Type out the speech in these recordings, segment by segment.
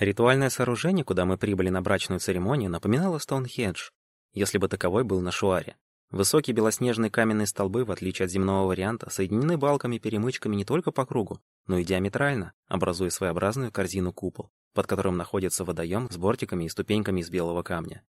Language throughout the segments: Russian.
Ритуальное сооружение, куда мы прибыли на брачную церемонию, напоминало Стоунхендж, если бы таковой был на Шуаре. Высокие белоснежные каменные столбы, в отличие от земного варианта, соединены балками-перемычками не только по кругу, но и диаметрально, образуя своеобразную корзину-купол, под которым находится водоем с бортиками и ступеньками из белого камня.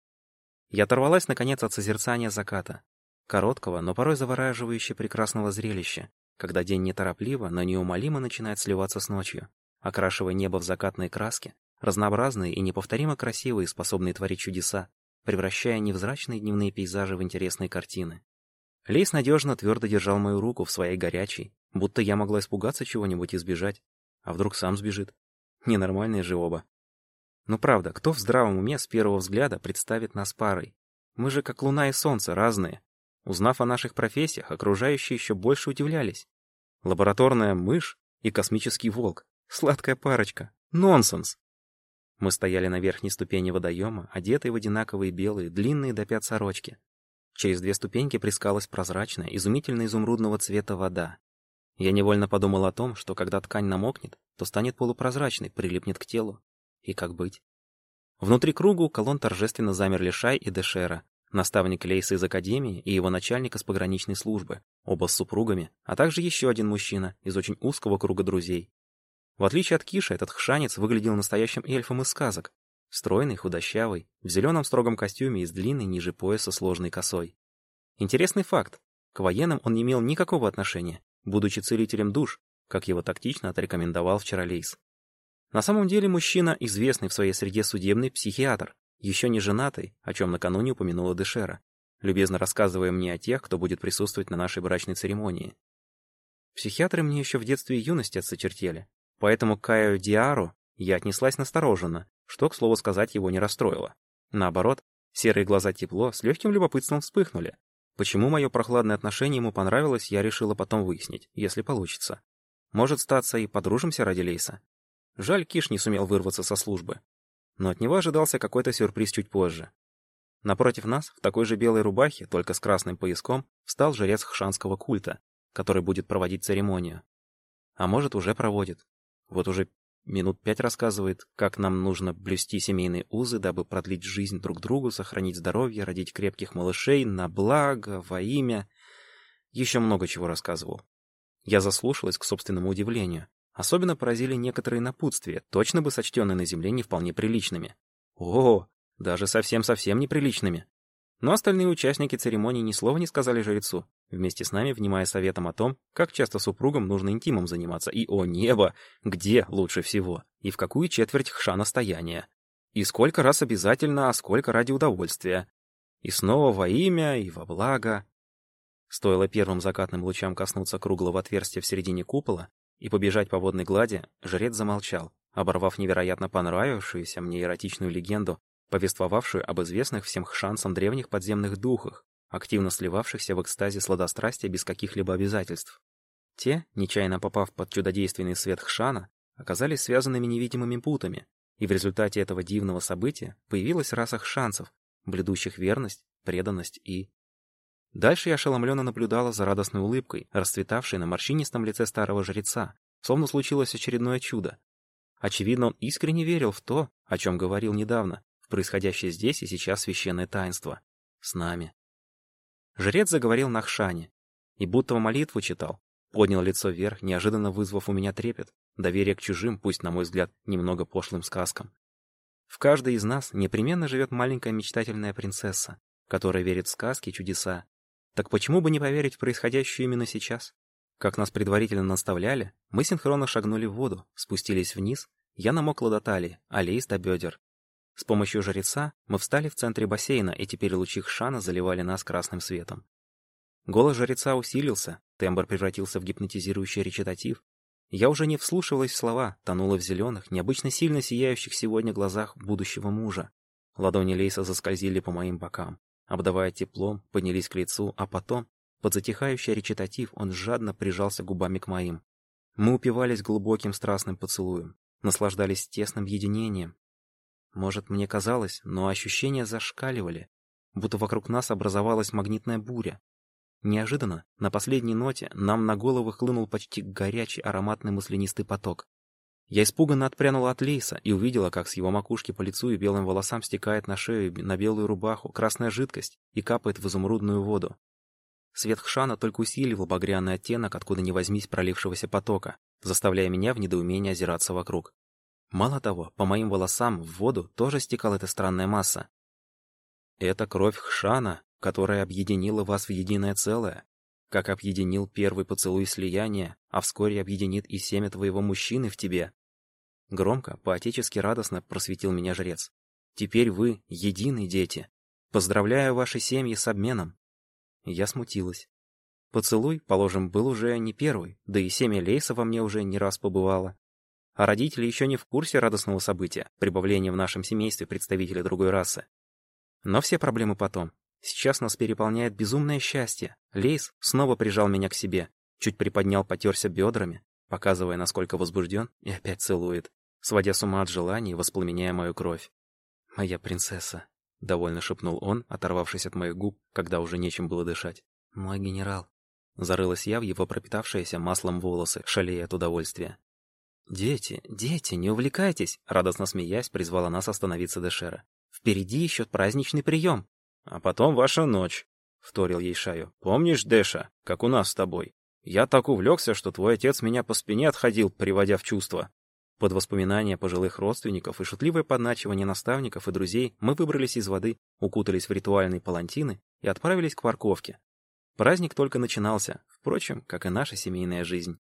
Я оторвалась, наконец, от созерцания заката. Короткого, но порой завораживающе прекрасного зрелища, когда день неторопливо, но неумолимо начинает сливаться с ночью, окрашивая небо в закатные краски, разнообразные и неповторимо красивые, способные творить чудеса, превращая невзрачные дневные пейзажи в интересные картины. Лейс надежно твердо держал мою руку в своей горячей, будто я могла испугаться чего-нибудь и сбежать. А вдруг сам сбежит? Ненормальные же оба. Ну правда, кто в здравом уме с первого взгляда представит нас парой? Мы же как луна и солнце, разные. Узнав о наших профессиях, окружающие еще больше удивлялись. Лабораторная мышь и космический волк. Сладкая парочка. Нонсенс. Мы стояли на верхней ступени водоема, одетые в одинаковые белые, длинные до пят сорочки. Через две ступеньки прискалась прозрачная, изумительно изумрудного цвета вода. Я невольно подумал о том, что когда ткань намокнет, то станет полупрозрачной, прилипнет к телу, и как быть? Внутри круга у колонн торжественно замерли Шай и Дешера, наставник Лейса из Академии и его начальник из пограничной службы, оба с супругами, а также еще один мужчина из очень узкого круга друзей. В отличие от Киша, этот хшанец выглядел настоящим эльфом из сказок. Стройный, худощавый, в зеленом строгом костюме и с длинной ниже пояса сложной косой. Интересный факт. К военным он не имел никакого отношения, будучи целителем душ, как его тактично отрекомендовал вчера Лейс. На самом деле мужчина, известный в своей среде судебный психиатр, еще не женатый, о чем накануне упомянула Дешера, любезно рассказывая мне о тех, кто будет присутствовать на нашей брачной церемонии. Психиатры мне еще в детстве и юности отсочертели, поэтому к Каю Диару я отнеслась настороженно, что, к слову сказать, его не расстроило. Наоборот, серые глаза тепло с легким любопытством вспыхнули. Почему мое прохладное отношение ему понравилось, я решила потом выяснить, если получится. Может, статься и подружимся ради Лейса. Жаль, Киш не сумел вырваться со службы. Но от него ожидался какой-то сюрприз чуть позже. Напротив нас, в такой же белой рубахе, только с красным пояском, встал жрец хшанского культа, который будет проводить церемонию. А может, уже проводит. Вот уже минут пять рассказывает, как нам нужно блюсти семейные узы, дабы продлить жизнь друг другу, сохранить здоровье, родить крепких малышей, на благо, во имя. Еще много чего рассказывал. Я заслушалась к собственному удивлению. Особенно поразили некоторые напутствия, точно бы сочтенные на земле не вполне приличными. О, даже совсем-совсем неприличными. Но остальные участники церемонии ни слова не сказали жрецу, вместе с нами внимая советом о том, как часто супругам нужно интимом заниматься, и, о небо, где лучше всего, и в какую четверть хшана стояния. И сколько раз обязательно, а сколько ради удовольствия. И снова во имя и во благо. Стоило первым закатным лучам коснуться круглого отверстия в середине купола, и побежать по водной глади, жрец замолчал, оборвав невероятно понравившуюся мне эротичную легенду, повествовавшую об известных всем шансам древних подземных духах, активно сливавшихся в экстазе сладострастия без каких-либо обязательств. Те, нечаянно попав под чудодейственный свет Хшана, оказались связанными невидимыми путами, и в результате этого дивного события появилась раса хшанцев, блюдущих верность, преданность и Дальше я ошеломленно наблюдала за радостной улыбкой, расцветавшей на морщинистом лице старого жреца, словно случилось очередное чудо. Очевидно, он искренне верил в то, о чем говорил недавно, происходящее здесь и сейчас священное таинство. С нами. Жрец заговорил на хшане, и будто молитву читал, поднял лицо вверх, неожиданно вызвав у меня трепет, доверие к чужим, пусть, на мой взгляд, немного пошлым сказкам. В каждой из нас непременно живет маленькая мечтательная принцесса, которая верит в сказки и чудеса, так почему бы не поверить в происходящее именно сейчас? Как нас предварительно наставляли, мы синхронно шагнули в воду, спустились вниз, я намокла до талии, а Лейс до бедер. С помощью жреца мы встали в центре бассейна, и теперь лучи хшана заливали нас красным светом. Голос жреца усилился, тембр превратился в гипнотизирующий речитатив. Я уже не вслушивалась в слова, тонула в зеленых, необычно сильно сияющих сегодня глазах будущего мужа. Ладони Лейса заскользили по моим бокам обдавая теплом, поднялись к лицу, а потом, под затихающий речитатив, он жадно прижался губами к моим. Мы упивались глубоким страстным поцелуем, наслаждались тесным единением. Может, мне казалось, но ощущения зашкаливали, будто вокруг нас образовалась магнитная буря. Неожиданно, на последней ноте, нам на головы хлынул почти горячий ароматный маслянистый поток. Я испуганно отпрянула от Лейса и увидела, как с его макушки по лицу и белым волосам стекает на шею на белую рубаху красная жидкость и капает в изумрудную воду. Свет Хшана только усиливал багряный оттенок, откуда ни возьмись пролившегося потока, заставляя меня в недоумении озираться вокруг. Мало того, по моим волосам в воду тоже стекала эта странная масса. Это кровь Хшана, которая объединила вас в единое целое, как объединил первый поцелуй слияния, а вскоре объединит и семя твоего мужчины в тебе. Громко, поотечески радостно просветил меня жрец. Теперь вы едины, дети. Поздравляю ваши семьи с обменом. Я смутилась. Поцелуй, положим, был уже не первый, да и семя Лейса во мне уже не раз побывало. А родители еще не в курсе радостного события, прибавления в нашем семействе представителя другой расы. Но все проблемы потом. Сейчас нас переполняет безумное счастье. Лейс снова прижал меня к себе, чуть приподнял, потерся бедрами, показывая, насколько возбужден, и опять целует сводя с ума от желаний, воспламеняя мою кровь. «Моя принцесса», — довольно шепнул он, оторвавшись от моих губ, когда уже нечем было дышать. «Мой генерал». Зарылась я в его пропитавшиеся маслом волосы, шалея от удовольствия. «Дети, дети, не увлекайтесь!» — радостно смеясь, призвала нас остановиться Дешера. «Впереди еще праздничный прием!» «А потом ваша ночь», — вторил ей Шаю. «Помнишь, Дэша, как у нас с тобой? Я так увлекся, что твой отец меня по спине отходил, приводя в чувство. Под воспоминания пожилых родственников и шутливое подначивание наставников и друзей мы выбрались из воды, укутались в ритуальные палантины и отправились к парковке. Праздник только начинался, впрочем, как и наша семейная жизнь.